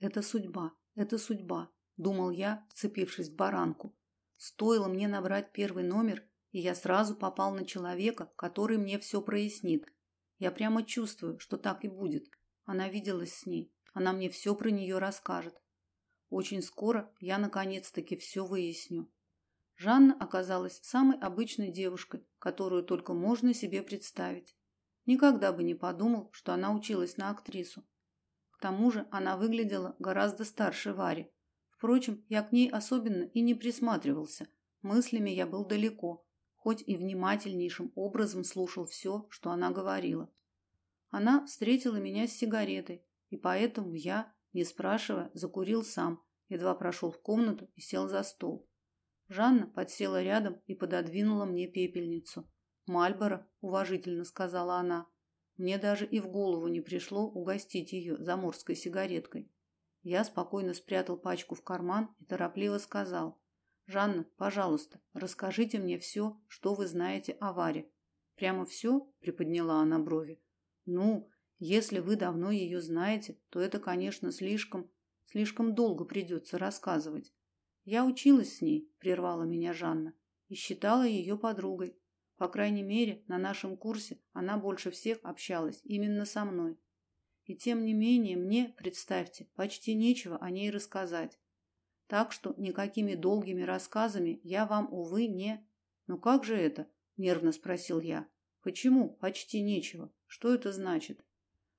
Это судьба, это судьба, думал я, вцепившись в баранку. Стоило мне набрать первый номер, и я сразу попал на человека, который мне все прояснит. Я прямо чувствую, что так и будет. Она виделась с ней, она мне все про нее расскажет. Очень скоро я наконец-таки все выясню. Жанна оказалась самой обычной девушкой, которую только можно себе представить. Никогда бы не подумал, что она училась на актрису. К тому же она выглядела гораздо старше Вари. Впрочем, я к ней особенно и не присматривался. Мыслями я был далеко, хоть и внимательнейшим образом слушал все, что она говорила. Она встретила меня с сигаретой, и поэтому я, не спрашивая, закурил сам, едва прошел в комнату и сел за стол. Жанна подсела рядом и пододвинула мне пепельницу. «Мальборо», — уважительно сказала она. Мне даже и в голову не пришло угостить ее заморской сигареткой. Я спокойно спрятал пачку в карман и торопливо сказал. «Жанна, пожалуйста, расскажите мне все, что вы знаете о Варе». «Прямо все?» – приподняла она брови. «Ну, если вы давно ее знаете, то это, конечно, слишком, слишком долго придется рассказывать. Я училась с ней, прервала меня Жанна, и считала ее подругой. По крайней мере, на нашем курсе она больше всех общалась именно со мной. И тем не менее, мне, представьте, почти нечего о ней рассказать. Так что никакими долгими рассказами я вам увы не. Ну как же это? нервно спросил я. Почему почти нечего? Что это значит?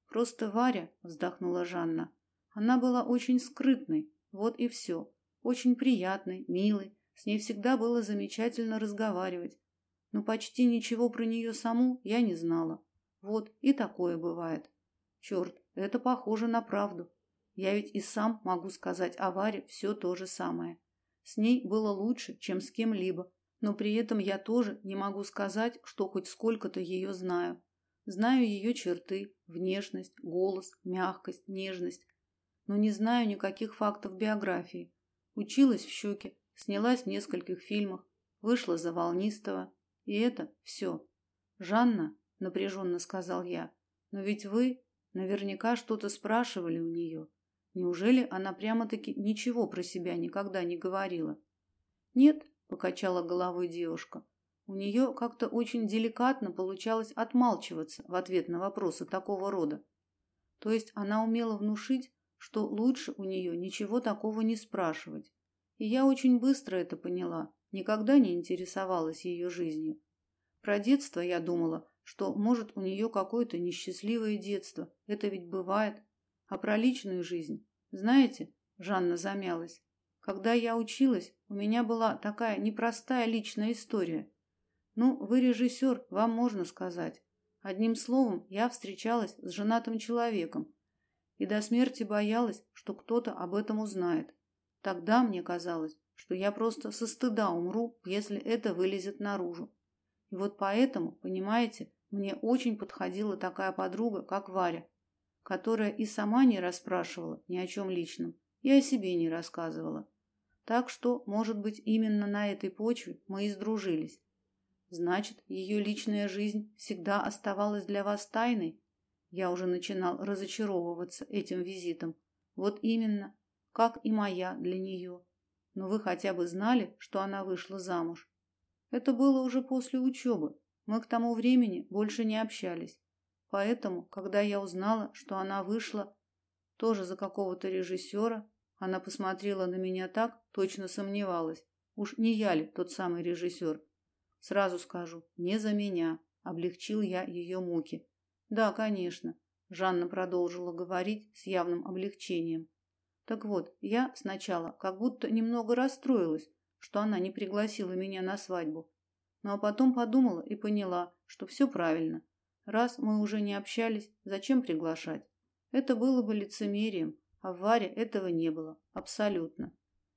Просто Варя, вздохнула Жанна. Она была очень скрытной, вот и все. Очень приятной, милой. С ней всегда было замечательно разговаривать но почти ничего про нее саму я не знала. Вот и такое бывает. Черт, это похоже на правду. Я ведь и сам могу сказать о Варе все то же самое. С ней было лучше, чем с кем-либо, но при этом я тоже не могу сказать, что хоть сколько-то ее знаю. Знаю ее черты, внешность, голос, мягкость, нежность, но не знаю никаких фактов биографии. Училась в Щуке, снялась в нескольких фильмах, вышла за Волнистого, и это все. Жанна, напряженно сказал я, но ведь вы наверняка что-то спрашивали у нее. Неужели она прямо-таки ничего про себя никогда не говорила? Нет, покачала головой девушка. У нее как-то очень деликатно получалось отмалчиваться в ответ на вопросы такого рода. То есть она умела внушить, что лучше у нее ничего такого не спрашивать. И я очень быстро это поняла никогда не интересовалась ее жизнью. Про детство я думала, что, может, у нее какое-то несчастливое детство. Это ведь бывает. А про личную жизнь, знаете, Жанна замялась. Когда я училась, у меня была такая непростая личная история. Ну, вы режиссер, вам можно сказать. Одним словом, я встречалась с женатым человеком и до смерти боялась, что кто-то об этом узнает. Тогда мне казалось, что я просто со стыда умру, если это вылезет наружу. И вот поэтому, понимаете, мне очень подходила такая подруга, как Варя, которая и сама не расспрашивала ни о чем личном, и о себе не рассказывала. Так что, может быть, именно на этой почве мы и сдружились. Значит, ее личная жизнь всегда оставалась для вас тайной? Я уже начинал разочаровываться этим визитом. Вот именно, как и моя для нее. Но вы хотя бы знали, что она вышла замуж. Это было уже после учебы. Мы к тому времени больше не общались. Поэтому, когда я узнала, что она вышла тоже за какого-то режиссера, она посмотрела на меня так, точно сомневалась. Уж не я ли тот самый режиссер? Сразу скажу, не за меня. Облегчил я ее муки. Да, конечно. Жанна продолжила говорить с явным облегчением. Так вот, я сначала как будто немного расстроилась, что она не пригласила меня на свадьбу. Ну а потом подумала и поняла, что все правильно. Раз мы уже не общались, зачем приглашать? Это было бы лицемерием, а в Варе этого не было. Абсолютно.